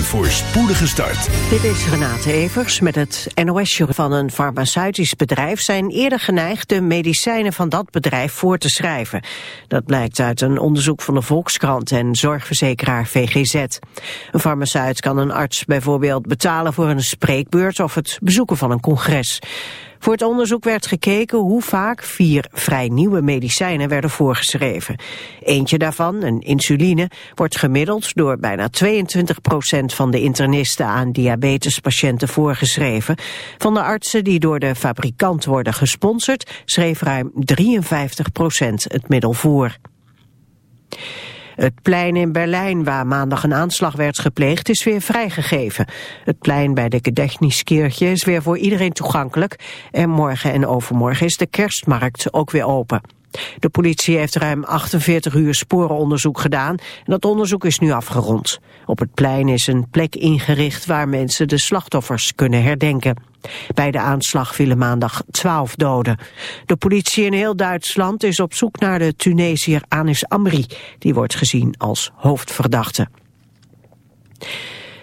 Een voorspoedige start. Dit is Renate Evers met het nos van een farmaceutisch bedrijf... zijn eerder geneigd de medicijnen van dat bedrijf voor te schrijven. Dat blijkt uit een onderzoek van de Volkskrant en zorgverzekeraar VGZ. Een farmaceut kan een arts bijvoorbeeld betalen voor een spreekbeurt... of het bezoeken van een congres. Voor het onderzoek werd gekeken hoe vaak vier vrij nieuwe medicijnen werden voorgeschreven. Eentje daarvan, een insuline, wordt gemiddeld door bijna 22% van de internisten aan diabetespatiënten voorgeschreven. Van de artsen die door de fabrikant worden gesponsord, schreef ruim 53% het middel voor. Het plein in Berlijn, waar maandag een aanslag werd gepleegd, is weer vrijgegeven. Het plein bij de Gedächtniskirche is weer voor iedereen toegankelijk. En morgen en overmorgen is de kerstmarkt ook weer open. De politie heeft ruim 48 uur sporenonderzoek gedaan en dat onderzoek is nu afgerond. Op het plein is een plek ingericht waar mensen de slachtoffers kunnen herdenken. Bij de aanslag vielen maandag 12 doden. De politie in heel Duitsland is op zoek naar de Tunesiër Anis Amri. Die wordt gezien als hoofdverdachte.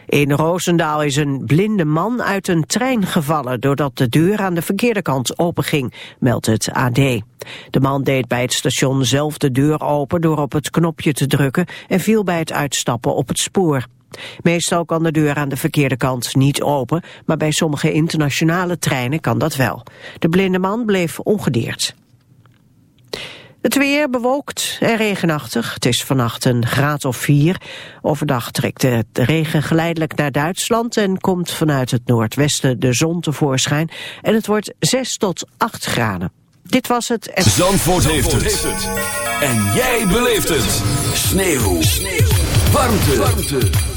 In Roosendaal is een blinde man uit een trein gevallen... doordat de deur aan de verkeerde kant openging, meldt het AD. De man deed bij het station zelf de deur open door op het knopje te drukken... en viel bij het uitstappen op het spoor. Meestal kan de deur aan de verkeerde kant niet open... maar bij sommige internationale treinen kan dat wel. De blinde man bleef ongedeerd. Het weer bewolkt en regenachtig. Het is vannacht een graad of vier. Overdag trekt de regen geleidelijk naar Duitsland... en komt vanuit het noordwesten de zon tevoorschijn. En het wordt 6 tot 8 graden. Dit was het... Zandvoort, heeft, het. En jij beleeft het. Sneeuw. Sneeuw. Warmte. Warmte.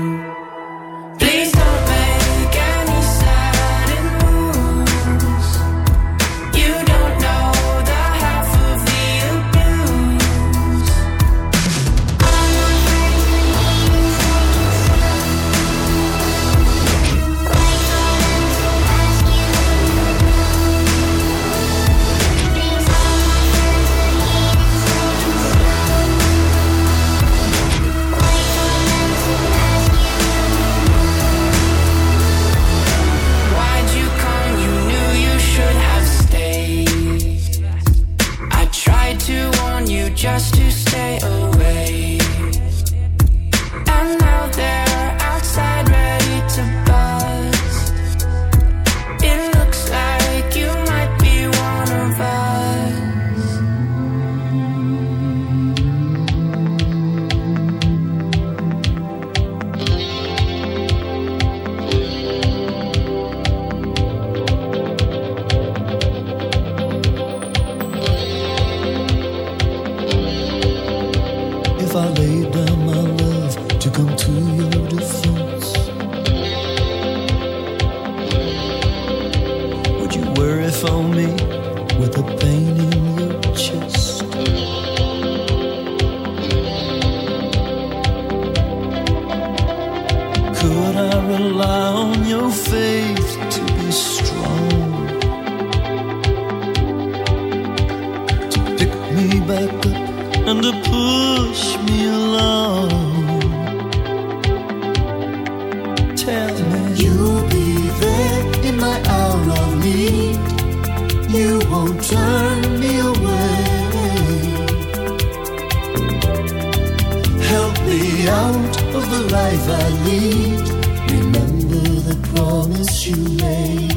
Me out of the life I lead. Remember the promise you made.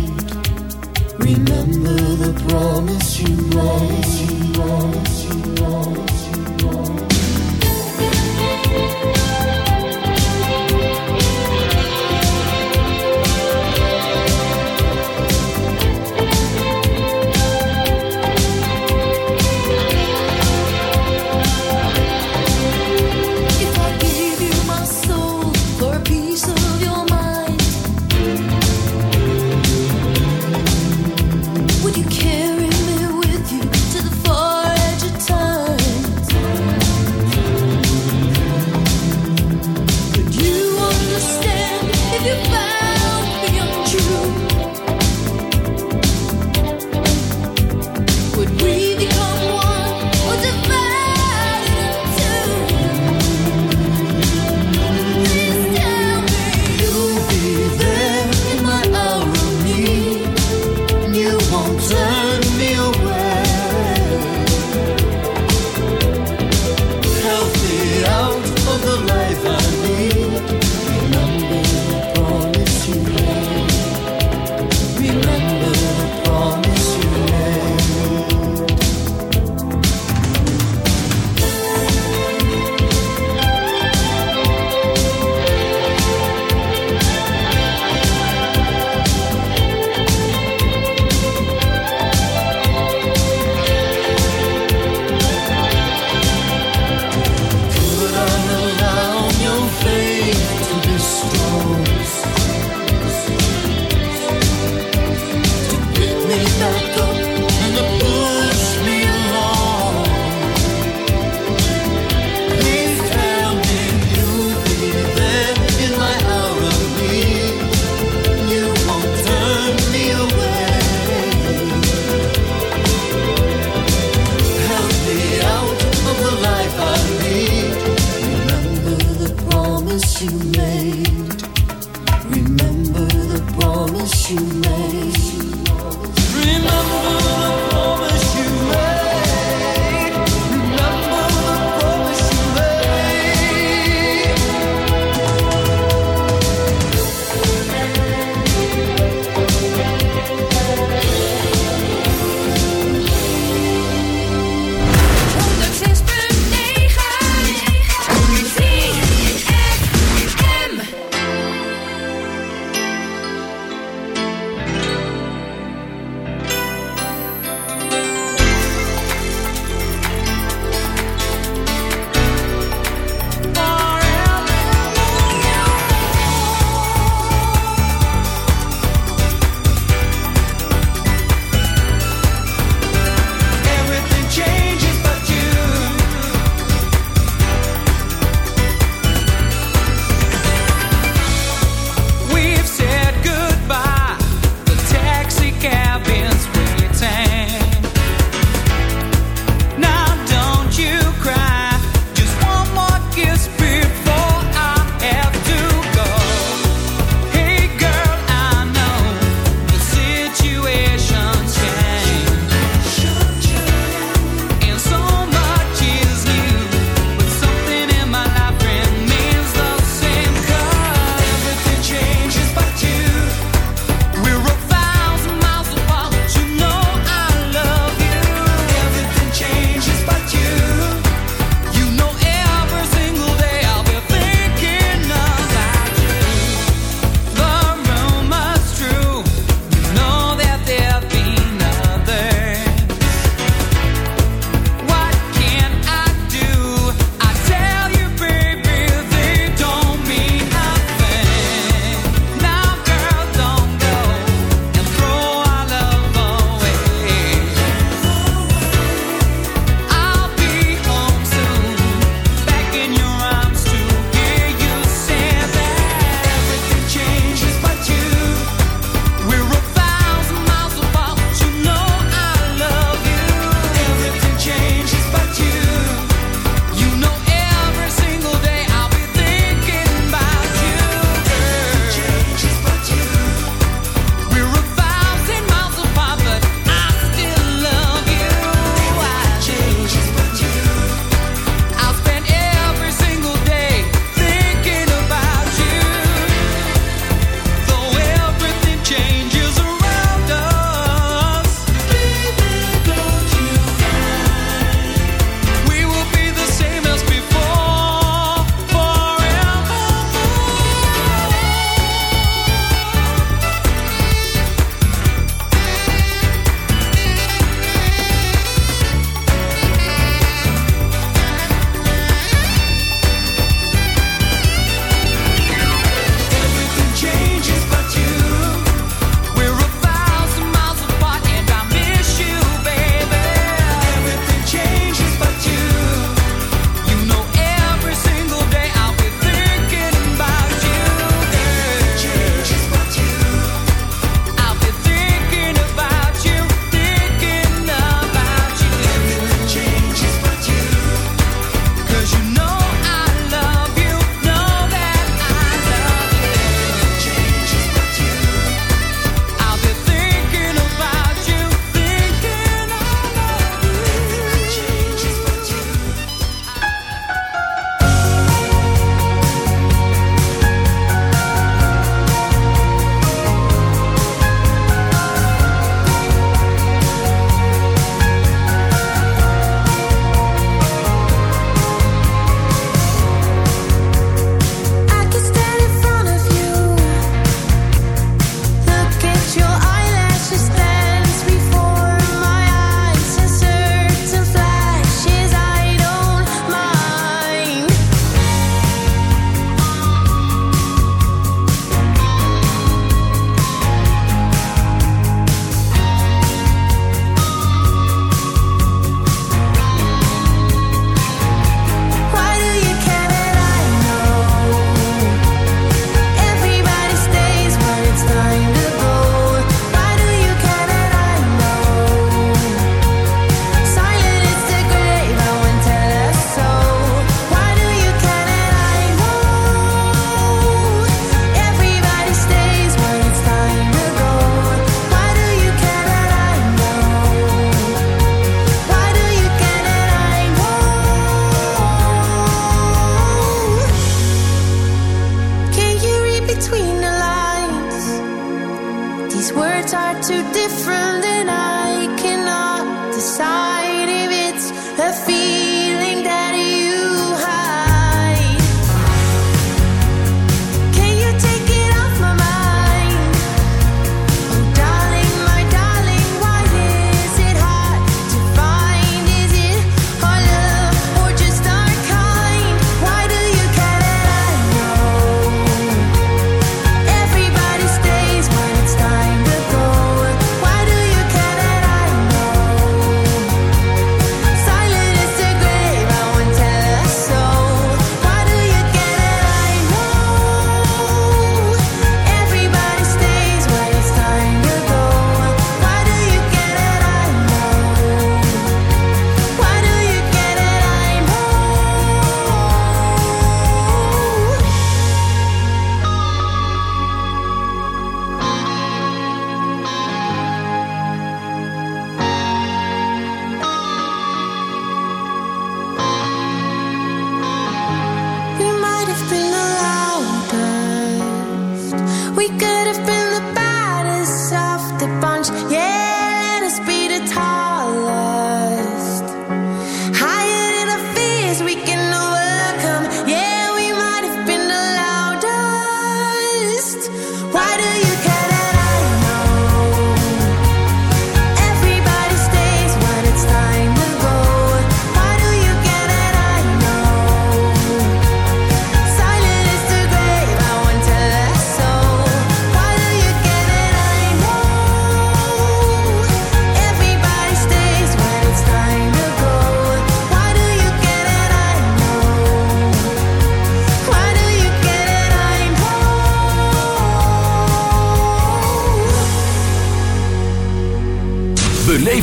Remember the promise you made.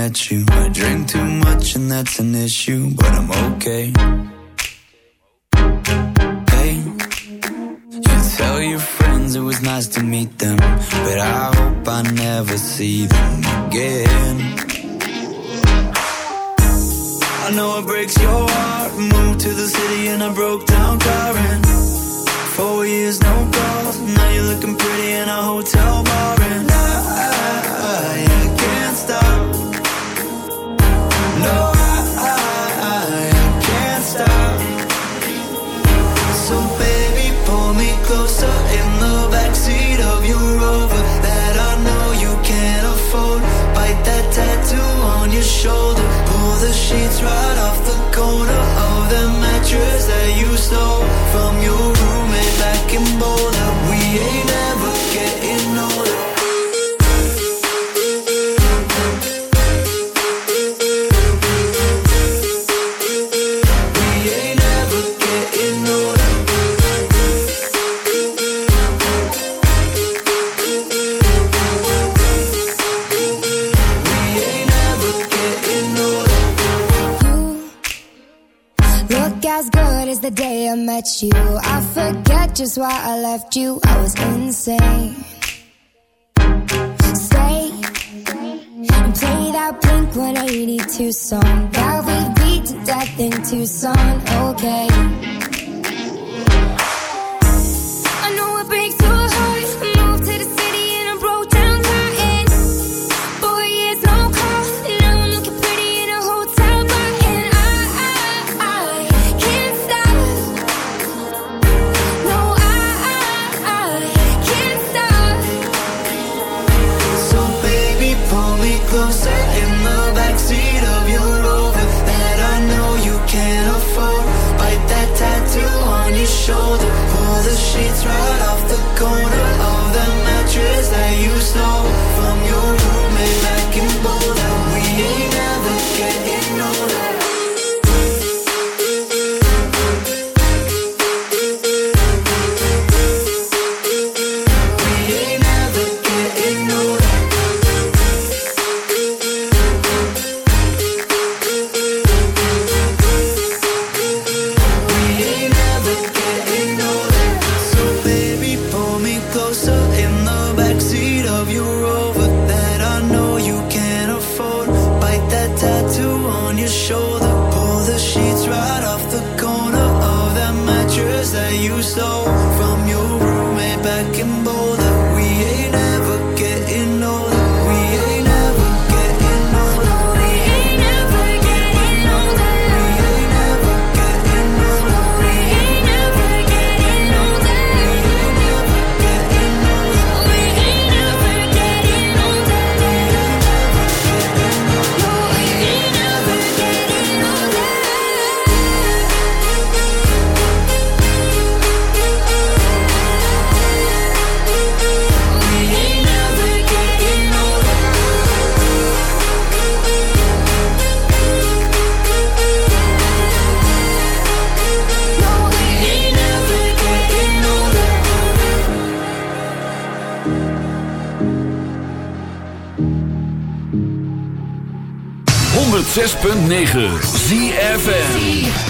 Met you. back in Tucson, okay. 106.9 ZFM.